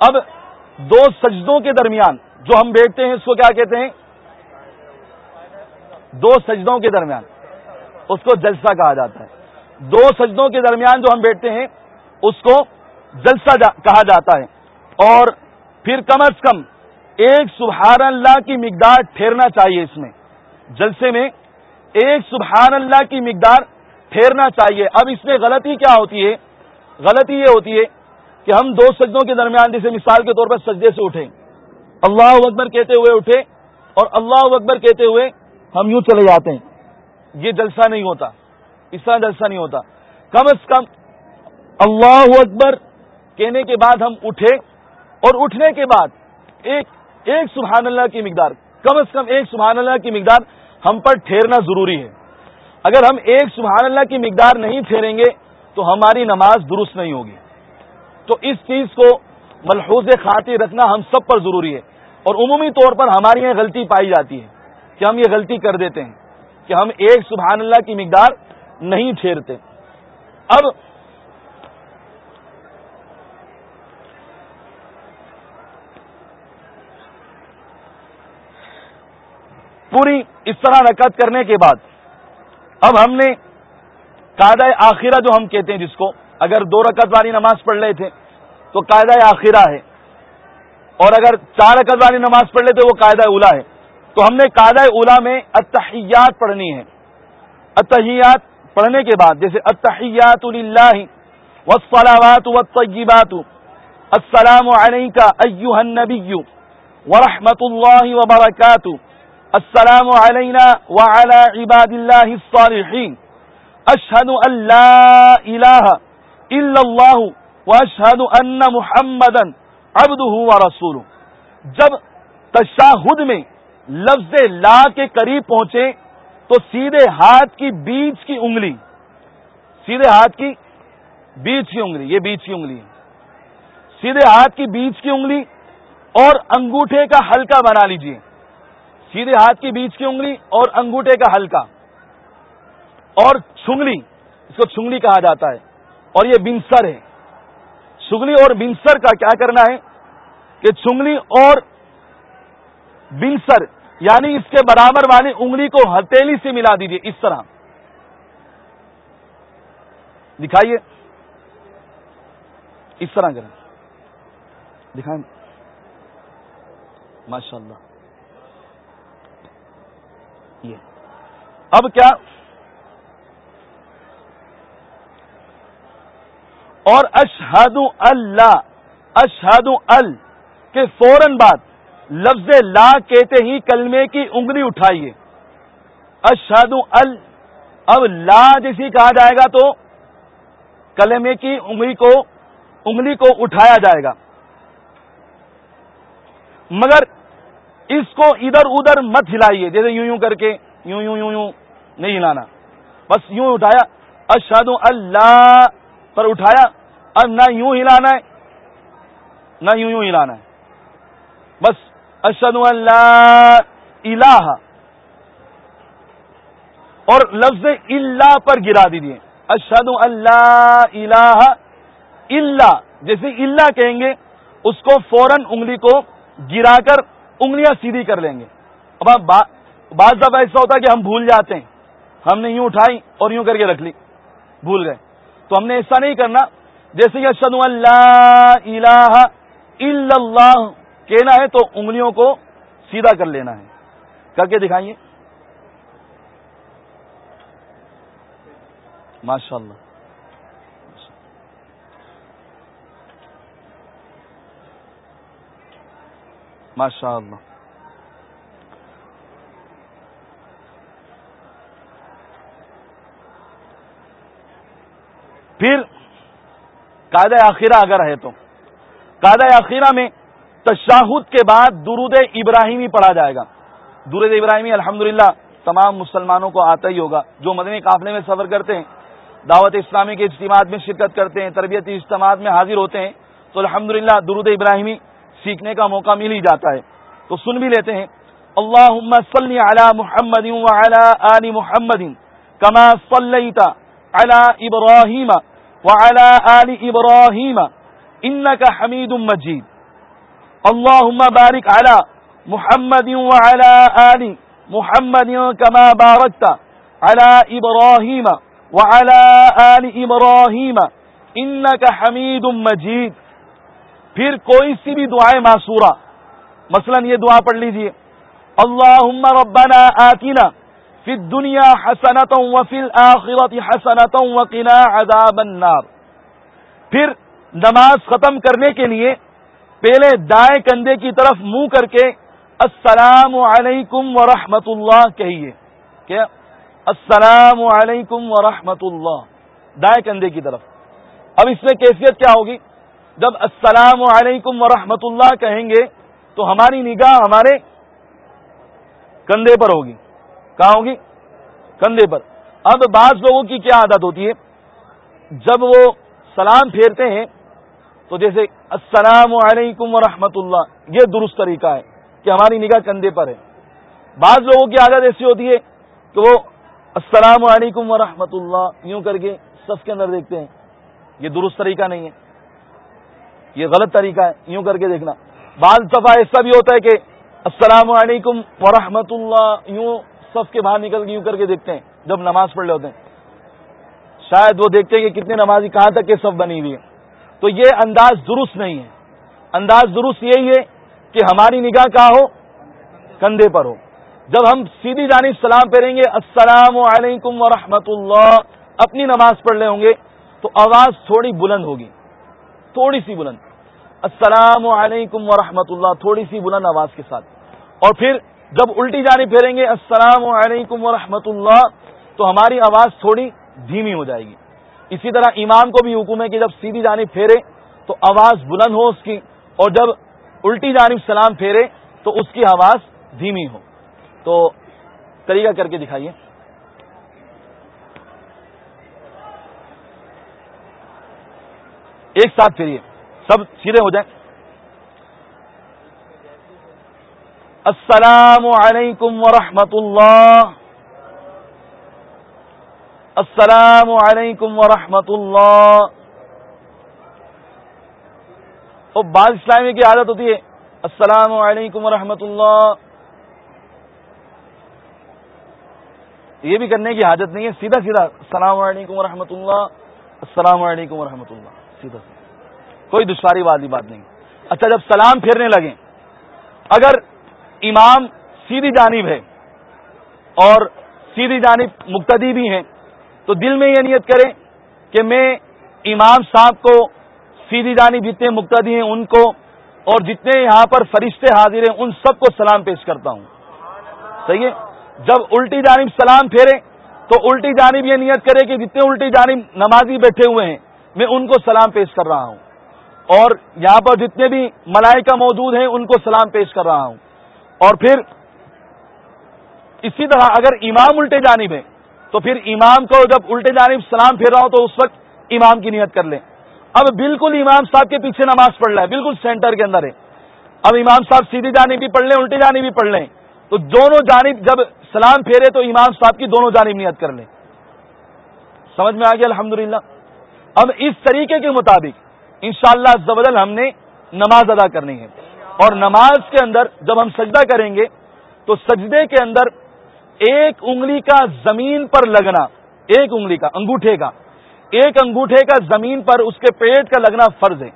اب دو سجدوں کے درمیان جو ہم بیٹھتے ہیں اس کو کیا کہتے ہیں؟ دو سجدوں کے درمیان۔ اس کو جلسہ کہا جاتا ہے۔ دو سجدوں کے درمیان جو ہم بیٹھتے ہیں، اس کو جلسہ جا کہا جاتا ہے۔ اور پھر کم از کم ایک سبحان اللہ کی مقدار ٹھہرنا چاہیے اس میں۔ جلسے میں ایک سبحان اللہ کی مقدار ٹھہرنا چاہیے۔ اب اس میں غلطی کیا ہوتی ہے؟ غلطی یہ ہوتی ہے کہ ہم دو سجدوں کے درمیان جیسے مثال کے طور پر سجدے سے اٹھیں۔ اللہ اکبر کہتے ہوئے اٹھے اور اللہ اکبر کہتے ہوئے ہم یوں چلے جاتے ہیں۔ یہ جلسہ نہیں ہوتا۔ اس طرح جلسہ نہیں ہوتا۔ کم از کم اللہ اکبر کہنے کے بعد ہم اٹھے اور اٹھنے کے بعد ایک ایک سبحان اللہ کی مقدار، کم از کم ایک سبحان اللہ کی مقدار ہم پر ٹھہرنا ضروری ہے۔ اگر ہم ایک سبحان اللہ کی مقدار نہیں ٹھہریں گے تو ہماری نماز درست نہیں ہوگی۔ تو اس چیز کو ملحوظ خاطر رکھنا ہم سب پر ضروری ہے۔ اور عمومی طور پر ہماری یہاں غلطی پائی جاتی ہے کہ ہم یہ غلطی کر دیتے ہیں۔ کہ ہم ایک سبحان اللہ کی مقدار نہیں ٹھہرتے اب پوری اس طرح رکعت کرنے کے بعد اب ہم نے قاعدہ آخرہ جو ہم کہتے ہیں جس کو، اگر دو رکعت والی نماز پڑھ رہے تھے تو قاعدہ آخرہ ہے، اور اگر چار رکعت والی نماز پڑھ لیتے وہ قاعدہ اولا ہے۔ تو ہم نے قاعدہ اولا میں اتحیات پڑھنی ہے۔ اتحیات پڑھنے کے بعد جیسے اتحیات اللہ والصلاوات والطیبات۔ السلام علیکہ ایوہ النبی ورحمت اللہ وبرکاتہ۔ السلام علینا وعلى عباد اللہ الصالحین۔ اشہد ان لا الہ الا اللہ واشهد ان محمدا عبده ورسوله جب تشاہد میں لفظ لا کے قریب پہنچے تو سیدھے ہاتھ کی بیچ کی انگلی، سیدھے ہاتھ کی بیچ کی انگلی، یہ بیچ کی انگلی سیدھے ہاتھ کی بیچ کی انگلی اور انگوٹھے کا ہلکا بنا لیجیے۔ سیدھے ہاتھ کی بیچ کی انگلی اور انگوٹھے کا ہلکا اور چھنگلی، اس کو چھنگلی کہا جاتا ہے۔ اور یہ بنسر ہے۔ سگلی اور بنسر کا کیا کرنا ہے کہ چنگلی اور بنسر یعنی اس کے برابر والی انگلی کو ہتیلی سے ملا دیجیے اس طرح۔ دکھائیے۔ اس طرح کریں۔ دکھائیں۔ ماشاء اللہ یہ۔ اب کیا؟ اور اشہد اللہ اشہد ال کے فوراً بعد۔ لفظ لا کہتے ہی کلمے کی انگلی اٹھائیے۔ اشہد ال، اب لا جیسی کہا جائے گا تو کلمے کی انگلی کو انگلی کو اٹھایا جائے گا۔ مگر اس کو ادھر ادھر مت ہلائیے، جیسے یوں یوں کر کے، یوں یوں یوں یوں نہیں ہلانا۔ بس یوں اٹھایا اشہد اللہ پر اٹھایا اور نہ یوں ہلانا ہے، نہ یوں یوں ہلانا ہے۔ بس اشد اللہ الہ۔ اور لفظ اللہ پر گرا دیجیے اشد اللہ الہ اللہ جیسے اللہ کہیں گے، اس کو فوراً انگلی کو گرا کر انگلیاں سیدھی کر لیں گے۔ اب بعض دفعہ ایسا ہوتا ہے کہ ہم بھول جاتے ہیں۔ ہم نے یوں اٹھائی اور یوں کر کے رکھ لی۔ بھول گئے۔ تو ہم نے ایسا نہیں کرنا۔ جیسے کہ اشد اللہ الہ الا اللہ کہنا ہے تو انگلیوں کو سیدھا کر لینا ہے۔ کر کے دکھائیے۔ ماشاء اللہ ماشاء اللہ پھر قاعدہ آخرہ اگر ہے تو۔ قاعدہ آخرہ میں تشاہد کے بعد درود ابراہیمی پڑھا جائے گا۔ درود ابراہیمی الحمدللہ تمام مسلمانوں کو آتا ہی ہوگا، جو مدنی قافلے میں سفر کرتے ہیں، دعوت اسلامی کے اجتماعات میں شرکت کرتے ہیں، تربیتی اجتماعات میں حاضر ہوتے ہیں، تو الحمدللہ درود ابراہیمی سیکھنے کا موقع مل ہی جاتا ہے۔ تو سن بھی لیتے ہیں اللہ صلی علی محمد وعلی آل محمد کما صلیت علی ابراہیم وعلى آل إبراهيم إنك حميد مجيد اللهم بارك على محمد وعلى آل محمد كما باركت على إبراهيم وعلى آل إبراهيم. إنك حميد مجيد. پھر کوئی سی بھی دعائیں معصورہ، مثلا یہ دعا پڑھ لیجیے اللہم ربنا آتنا فی الدنیا حسنتا وفی الاخرت حسنتا وقنا عذاب النار. پھر نماز ختم کرنے کے لیے پہلے دائیں کندھے کی طرف منہ کر کے السلام علیکم ورحمۃ اللہ کہیے۔ کیا؟ السلام علیکم ورحمۃ اللہ دائیں کندھے کی طرف۔ اب اس میں کیفیت کیا ہوگی؟ جب السلام علیکم ورحمۃ اللہ کہیں گے، تو ہماری نگاہ ہمارے کندھے پر ہوگی۔ کہاں ہوگی؟ کندھے پر۔ اب بعض لوگوں کی کیا عادت ہوتی ہے؟ جب وہ سلام پھیرتے ہیں تو جیسے السلام علیکم ورحمۃ اللہ، یہ درست طریقہ ہے کہ ہماری نگاہ کندھے پر ہے۔ بعض لوگوں کی عادت ایسی ہوتی ہے کہ وہ السلام علیکم ورحمۃ اللہ، یوں کر کے سب کے اندر دیکھتے ہیں۔ یہ درست طریقہ نہیں ہے۔ یہ غلط طریقہ ہے، یوں کر کے دیکھنا۔ بعض دفعہ ایسا بھی ہوتا ہے کہ السلام علیکم ورحمۃ اللہ، یوں صف کے باہر نکل کے یوں کر کے دیکھتے ہیں، جب نماز پڑھ لے ہوتے ہیں۔ شاید وہ دیکھتے ہیں کہ کتنے نمازی، کہاں تک کے صف بنی ہوئی ہے۔ تو یہ انداز درست نہیں ہے۔ انداز درست یہی ہے کہ ہماری نگاہ کہاں ہو؟ کندھے پر ہو۔ جب ہم سیدھی جانب سلام پھیریں گے، السلام علیکم ورحمۃ اللہ اپنی نماز پڑھ لے ہوں گے، تو آواز تھوڑی بلند ہوگی۔ تھوڑی سی بلند۔ السلام علیکم ورحمۃ اللہ تھوڑی سی بلند آواز کے ساتھ۔ اور پھر جب الٹی جانی پھیریں گے، السلام علیکم ورحمۃ اللہ تو ہماری آواز تھوڑی دھیمی ہو جائے گی۔ اسی طرح امام کو بھی حکم ہے کہ جب سیدھی جانب پھیرے تو آواز بلند ہو اس کی، اور جب الٹی جانب سلام پھیرے تو اس کی آواز دھیمی ہو۔ تو طریقہ کر کے دکھائیے۔ ایک ساتھ پھیریے۔ سب سیدھے ہو جائیں۔ السلام علیکم ورحمۃ اللہ۔ السلام علیکم ورحمۃ اللہ۔ اور بعض اسلامی کی عادت ہوتی ہے۔ السلام علیکم ورحمۃ اللہ۔ یہ بھی کرنے کی حاجت نہیں ہے، سیدھا سیدھا السلام علیکم ورحمۃ اللہ، السلام علیکم ورحمۃ اللہ۔ سیدھا سیدھا۔ کوئی دشواری والی بات نہیں۔ اچھا جب سلام پھیرنے لگے اگر امام سیدھی جانب ہے اور سیدھی جانب مقتدی بھی ہیں تو دل میں یہ نیت کرے کہ میں امام صاحب کو، سیدھی جانب جتنے مقتدی ہیں ان کو، اور جتنے یہاں پر فرشتے حاضر ہیں، ان سب کو سلام پیش کرتا ہوں۔ صحیح ہے؟ جب الٹی جانب سلام پھیرے، تو الٹی جانب یہ نیت کرے کہ جتنے الٹی جانب نمازی بیٹھے ہوئے ہیں، میں ان کو سلام پیش کر رہا ہوں۔ اور یہاں پر جتنے بھی ملائکہ موجود ہیں، ان کو سلام پیش کر رہا ہوں۔ اور پھر اسی طرح اگر امام الٹے جانب ہے تو پھر امام کو جب الٹے جانب سلام پھیر رہا ہو تو اس وقت امام کی نیت کر لیں۔ اب بالکل امام صاحب کے پیچھے نماز پڑھ رہا ہے بالکل سینٹر کے اندر ہے اب امام صاحب سیدھی جانب بھی پڑھ لیں، الٹی جانب بھی پڑھ لیں۔ تو دونوں جانب جب سلام پھیرے تو امام صاحب کی دونوں جانب نیت کر لیں۔ سمجھ میں آ گیا؟ الحمد اب اس طریقے کے مطابق انشاءاللہ شاء اللہ ہم نے نماز ادا کرنی ہے۔ اور نماز کے اندر جب ہم سجدہ کریں گے تو سجدے کے اندر ایک انگلی کا زمین پر لگنا، ایک انگلی کا، انگوٹھے کا۔ ایک انگوٹھے کا زمین پر اس کے پیٹ کا لگنا فرض ہے۔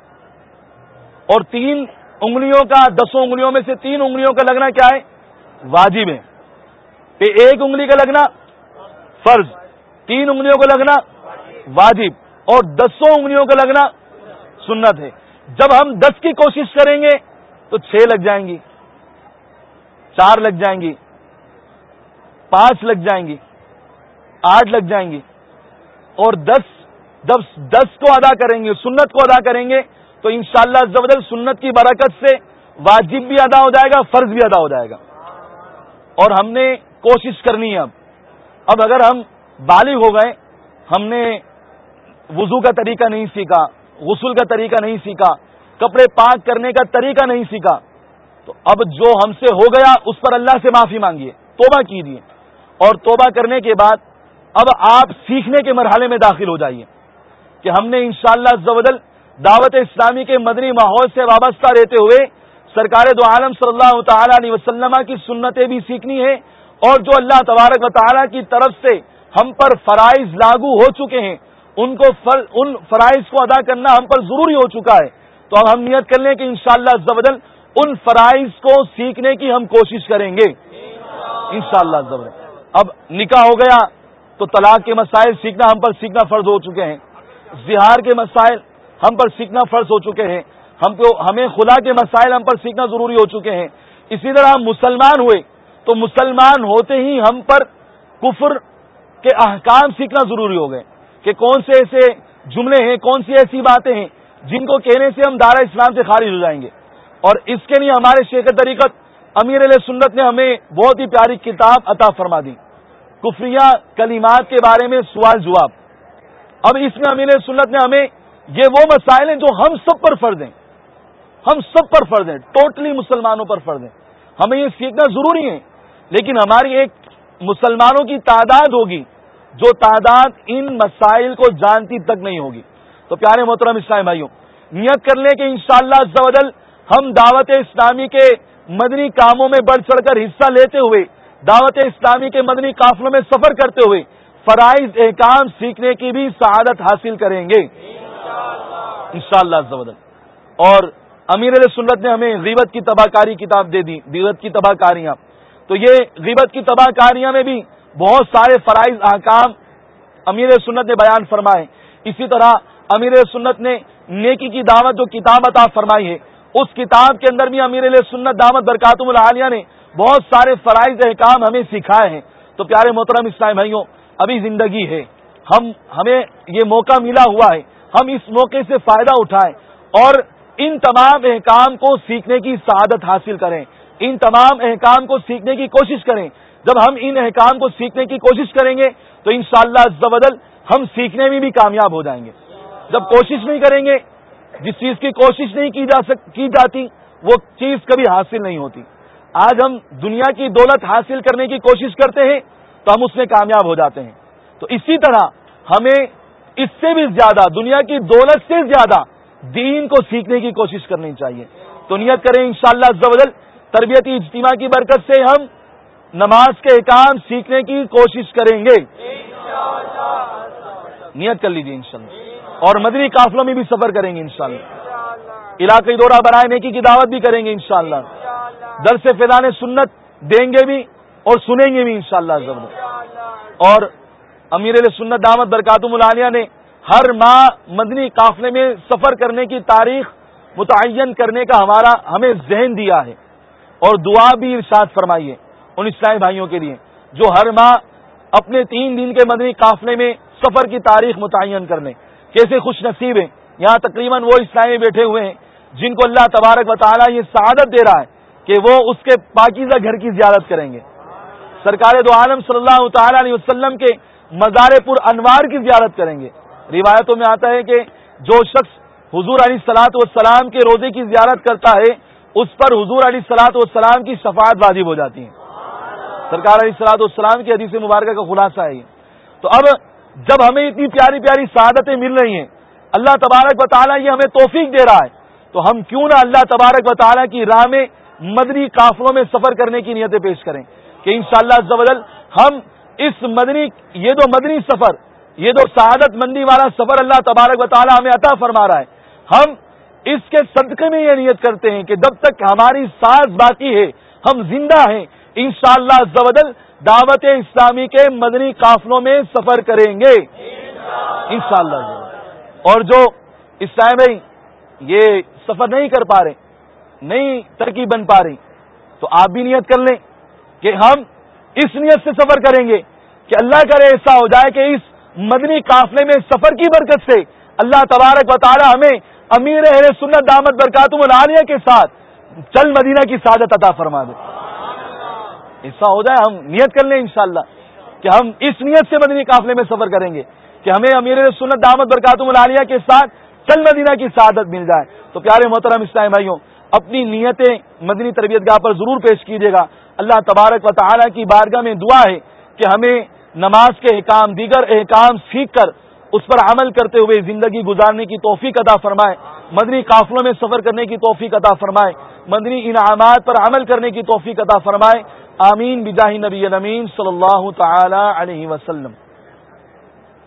اور تین انگلیوں کا، دسوں انگلیوں میں سے تین انگلیوں کا لگنا کیا ہے؟ واجب ہے۔ کہ ایک انگلی کا لگنا فرض، تین انگلیوں کا لگنا واجب، اور دسوں انگلیوں کا لگنا سنت ہے۔ جب ہم دس کی کوشش کریں گے تو چھ لگ جائیں گی، چار لگ جائیں گی۔ پانچ لگ جائیں گی، آٹھ لگ جائیں گی، اور دس جب دس کو ادا کریں گے، سنت کو ادا کریں گے، تو انشاءاللہ شاء اللہ سنت کی برکت سے واجب بھی ادا ہو جائے گا، فرض بھی ادا ہو جائے گا۔ اور ہم نے کوشش کرنی ہے اب۔ اب اگر ہم بالغ ہو گئے، ہم نے وضو کا طریقہ نہیں سیکھا، غسل کا طریقہ نہیں سیکھا، کپڑے پاک کرنے کا طریقہ نہیں سیکھا، تو اب جو ہم سے ہو گیا، اس پر اللہ سے معافی مانگیے، توبہ کیجیے۔ اور توبہ کرنے کے بعد اب آپ سیکھنے کے مرحلے میں داخل ہو جائیے کہ ہم نے انشاءاللہ شاء اللہ دعوت اسلامی کے مدنی ماحول سے وابستہ رہتے ہوئے سرکار دو عالم صلی اللہ تعالی علیہ وسلم کی سنتیں بھی سیکھنی ہے اور جو اللہ تبارک و تعالی کی طرف سے ہم پر فرائض لاگو ہو چکے ہیں، ان کو فر ان فرائض کو ادا کرنا ہم پر ضروری ہو چکا ہے۔ تو اب ہم نیت کر لیں کہ انشاءاللہ شاء اللہ ان فرائض کو سیکھنے کی ہم کوشش کریں گے۔ انشاءاللہ شاء اب نکاح ہو گیا تو طلاق کے مسائل سیکھنا ہم پر سیکھنا فرض ہو چکے ہیں۔ زہار کے مسائل ہم پر سیکھنا فرض ہو چکے ہیں۔ ہم کو، ہمیں خدا کے مسائل ہم پر سیکھنا ضروری ہو چکے ہیں۔ اسی طرح ہم مسلمان ہوئے تو مسلمان ہوتے ہی ہم پر کفر کے احکام سیکھنا ضروری ہو گئے۔ کہ کون سے ایسے جملے ہیں، کون سی ایسی باتیں ہیں جن کو کہنے سے ہم دارا اسلام سے خارج ہو جائیں گے۔ اور اس کے لیے ہمارے شیخ طریقت امیر علیہ سنت نے ہمیں بہت ہی پیاری کتاب عطا فرما دی۔ کفریہ کلیمات کے بارے میں سوال جواب۔ اب اس میں امیر سنت نے ہمیں یہ وہ مسائل ہیں جو ہم سب پر فرض ہیں۔ ہم سب پر فرض ہیں، ٹوٹلی مسلمانوں پر فرض ہیں۔ ہمیں یہ سیکھنا ضروری ہے، لیکن ہماری ایک مسلمانوں کی تعداد ہوگی جو تعداد ان مسائل کو جانتی تک نہیں ہوگی۔ تو پیارے محترم اسلام بھائیوں، نیت کر لیں کہ انشاءاللہ شاء اللہ ہم دعوت اسلامی کے مدنی کاموں میں بڑھ چڑھ کر حصہ لیتے ہوئے دعوت اسلامی کے مدنی قافلوں میں سفر کرتے ہوئے فرائض احکام سیکھنے کی بھی سعادت حاصل کریں گے۔ انشاءاللہ شاء اللہ اور امیر علیہ سنت نے ہمیں غیبت کی تباہ کاری کتاب دے دی، غیبت کی تباہ کاریاں تو یہ غیبت کی تباہ کاریاں میں بھی بہت سارے فرائض احکام امیر سنت نے بیان فرمائے۔ اسی طرح امیر سنت نے نیکی کی دعوت جو کتاب عطا فرمائی ہے، اس کتاب کے اندر بھی امیر علیہ سنت دعوت برکاتم العالیہ نے بہت سارے فرائض احکام ہمیں سکھائے ہیں۔ تو پیارے محترم اسلام بھائیوں، ابھی زندگی ہے۔ ہم، ہمیں یہ موقع ملا ہوا ہے۔ ہم اس موقع سے فائدہ اٹھائیں اور ان تمام احکام کو سیکھنے کی سعادت حاصل کریں۔ ان تمام احکام کو سیکھنے کی کوشش کریں۔ جب ہم ان احکام کو سیکھنے کی کوشش کریں گے، تو انشاءاللہ شاء اللہ ہم سیکھنے میں بھی کامیاب ہو جائیں گے۔ جب کوشش نہیں کریں گے، جس چیز کی کوشش نہیں کی جا سک، کی جاتی، وہ چیز کبھی حاصل نہیں ہوتی۔ آج ہم دنیا کی دولت حاصل کرنے کی کوشش کرتے ہیں تو ہم اس میں کامیاب ہو جاتے ہیں۔ تو اسی طرح ہمیں اس سے بھی زیادہ، دنیا کی دولت سے زیادہ دین کو سیکھنے کی کوشش کرنی چاہیے۔ تو نیت کریں انشاءاللہ شاء اللہ تربیتی اجتماع کی برکت سے ہم نماز کے احکام سیکھنے کی کوشش کریں گے۔ نیت کر لیجیے انشاءاللہ۔ اور مدنی قافلوں میں بھی سفر کریں گے انشاءاللہ۔ علاقائی دورہ بنائے نیکی کی دعوت بھی کریں گے انشاءاللہ۔ در سے فیضان سنت دیں گے بھی اور سنیں گے بھی انشاءاللہ شاء اللہ اور امیر سنت دعوت برکاتم العالیہ نے ہر ماہ مدنی قافلے میں سفر کرنے کی تاریخ متعین کرنے کا ہمارا ہمیں ذہن دیا ہے اور دعا بھی ارشاد فرمائیے ان اسلامی بھائیوں کے لیے جو ہر ماہ اپنے تین دن کے مدنی قافلے میں سفر کی تاریخ متعین کرنے کیسے خوش نصیب ہیں؟ یہاں تقریباً وہ اسلامی بیٹھے ہوئے ہیں جن کو اللہ تبارک و تعالیٰ یہ سعادت دے رہا ہے. کہ وہ اس کے پاکیزہ گھر کی زیارت کریں گے۔ سرکار دو عالم صلی اللہ تعالی علیہ وسلم کے مزار پر انوار کی زیارت کریں گے۔ روایتوں میں آتا ہے کہ جو شخص حضور علیہ سلاط والسلام کے روزے کی زیارت کرتا ہے، اس پر حضور علیہ السلاط والسلام کی شفاعت واجب ہو جاتی ہیں سرکار علیہ السلاط والسلام کی حدیث مبارکہ کا خلاصہ ہے۔ تو اب جب ہمیں اتنی پیاری پیاری سعادتیں مل رہی ہیں، اللہ تبارک و تعالیٰ یہ ہمیں توفیق دے رہا ہے، تو ہم کیوں نہ اللہ تبارک و تعالیٰ کی راہ میں مدنی قافلوں میں سفر کرنے کی نیتیں پیش کریں کہ انشاءاللہ شاء اللہ ہم اس مدنی، یہ دو مدنی سفر، یہ دو سعادت مندی والا سفر اللہ تبارک و تعالیٰ ہمیں عطا فرما رہا ہے۔ ہم اس کے صدقے میں یہ نیت کرتے ہیں کہ جب تک ہماری ساز باقی ہے، ہم زندہ ہیں، انشاءاللہ شاء اللہ دعوت اسلامی کے مدنی قافلوں میں سفر کریں گے۔ انشاءاللہ اور جو اس ٹائم یہ سفر نہیں کر پا رہے نہیں ترقی بن پا رہی۔ تو آپ بھی نیت کر لیں کہ ہم اس نیت سے سفر کریں گے کہ اللہ کرے ایسا ہو جائے کہ اس مدنی قافلے میں سفر کی برکت سے اللہ تبارک و تعالی ہمیں امیر اہل سنت دامت برکاتم العالیہ کے ساتھ چل مدینہ کی سعادت عطا فرما دے۔ ایسا ہو جائے ہم نیت کر لیں انشاءاللہ کہ ہم اس نیت سے مدنی قافلے میں سفر کریں گے کہ ہمیں امیر سنت دامت برکاتم العالیہ کے ساتھ چل مدینہ کی سعادت مل جائے۔ تو پیارے محترم اسلام بھائیوں اپنی نیتیں مدنی تربیت گاہ پر ضرور پیش کیجیے گا۔ اللہ تبارک و تعالیٰ کی بارگاہ میں دعا ہے کہ ہمیں نماز کے احکام، دیگر احکام سیکھ کر اس پر عمل کرتے ہوئے زندگی گزارنے کی توفیق عطا فرمائے۔ مدنی قافلوں میں سفر کرنے کی توفیق عطا فرمائے۔ مدنی انعامات پر عمل کرنے کی توفیق عطا فرمائے۔ آمین بجاہ نبی نمین صلی اللہ تعالی علیہ وسلم۔